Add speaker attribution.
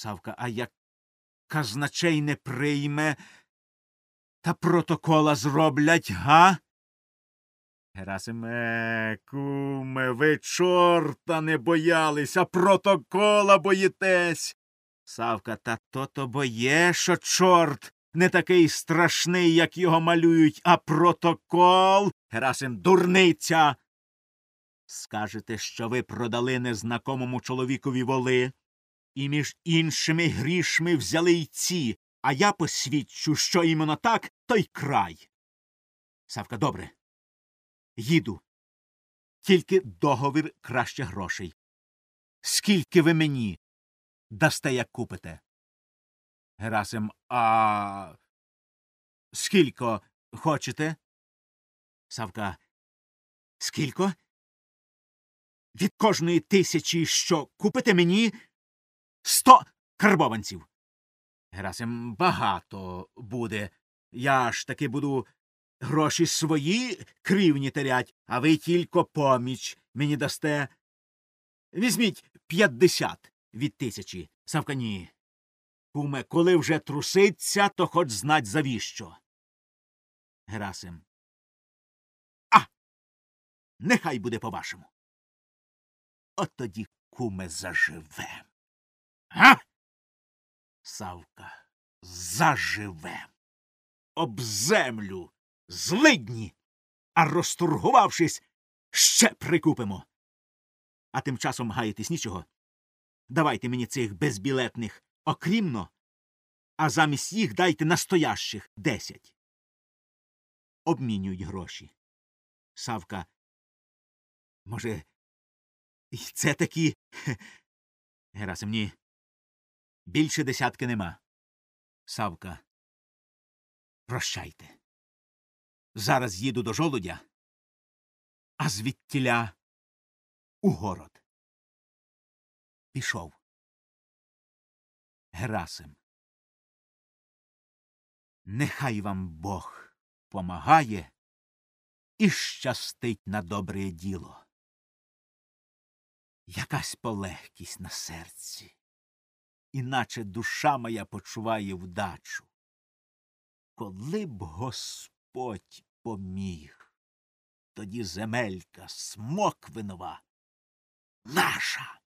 Speaker 1: Савка, а як казначей не прийме, та протокола зроблять, га? Герасиме, куме, ви чорта не боялись, а протокола боїтесь. Савка, та то то боє, що чорт не такий страшний, як його малюють, а протокол. Герасим, дурниця. Скажете, що ви продали незнакомому чоловікові воли, і між іншими грішми взяли й ці, а я посвідчу, що іменно так, то й край. Савка, добре. Їду. Тільки договір краще грошей. Скільки ви мені дасте, як купите? Герасим, а скілько хочете? Савка. Скілько? Від кожної тисячі, що купите мені сто карбованців. Герасим багато буде. Я ж таки буду гроші свої крівні терять, а ви тільки поміч мені дасте. Візьміть п'ятдесят від тисячі. Савка ні. Куме, коли вже труситься, то хоч знать завіщо. Герасим. А. Нехай буде по-вашому. От тоді, куме, заживем. Га? Савка, заживем. Об землю, злидні, а розтургувавшись, ще прикупимо. А тим часом гаєтесь нічого. Давайте мені цих безбілетних окрімно, а замість їх дайте настоящих десять. Обмінюють гроші. Савка. Може, і це такі. Герасим, ні. Більше десятки нема. Савка. Прощайте. Зараз їду до жолудя, а звідтіля у город. Пішов. Герасим. Нехай вам Бог помагає і щастить на добре діло. Якась полегкість на серці, іначе душа моя почуває вдачу. Коли б Господь поміг, тоді земелька смоквинова наша.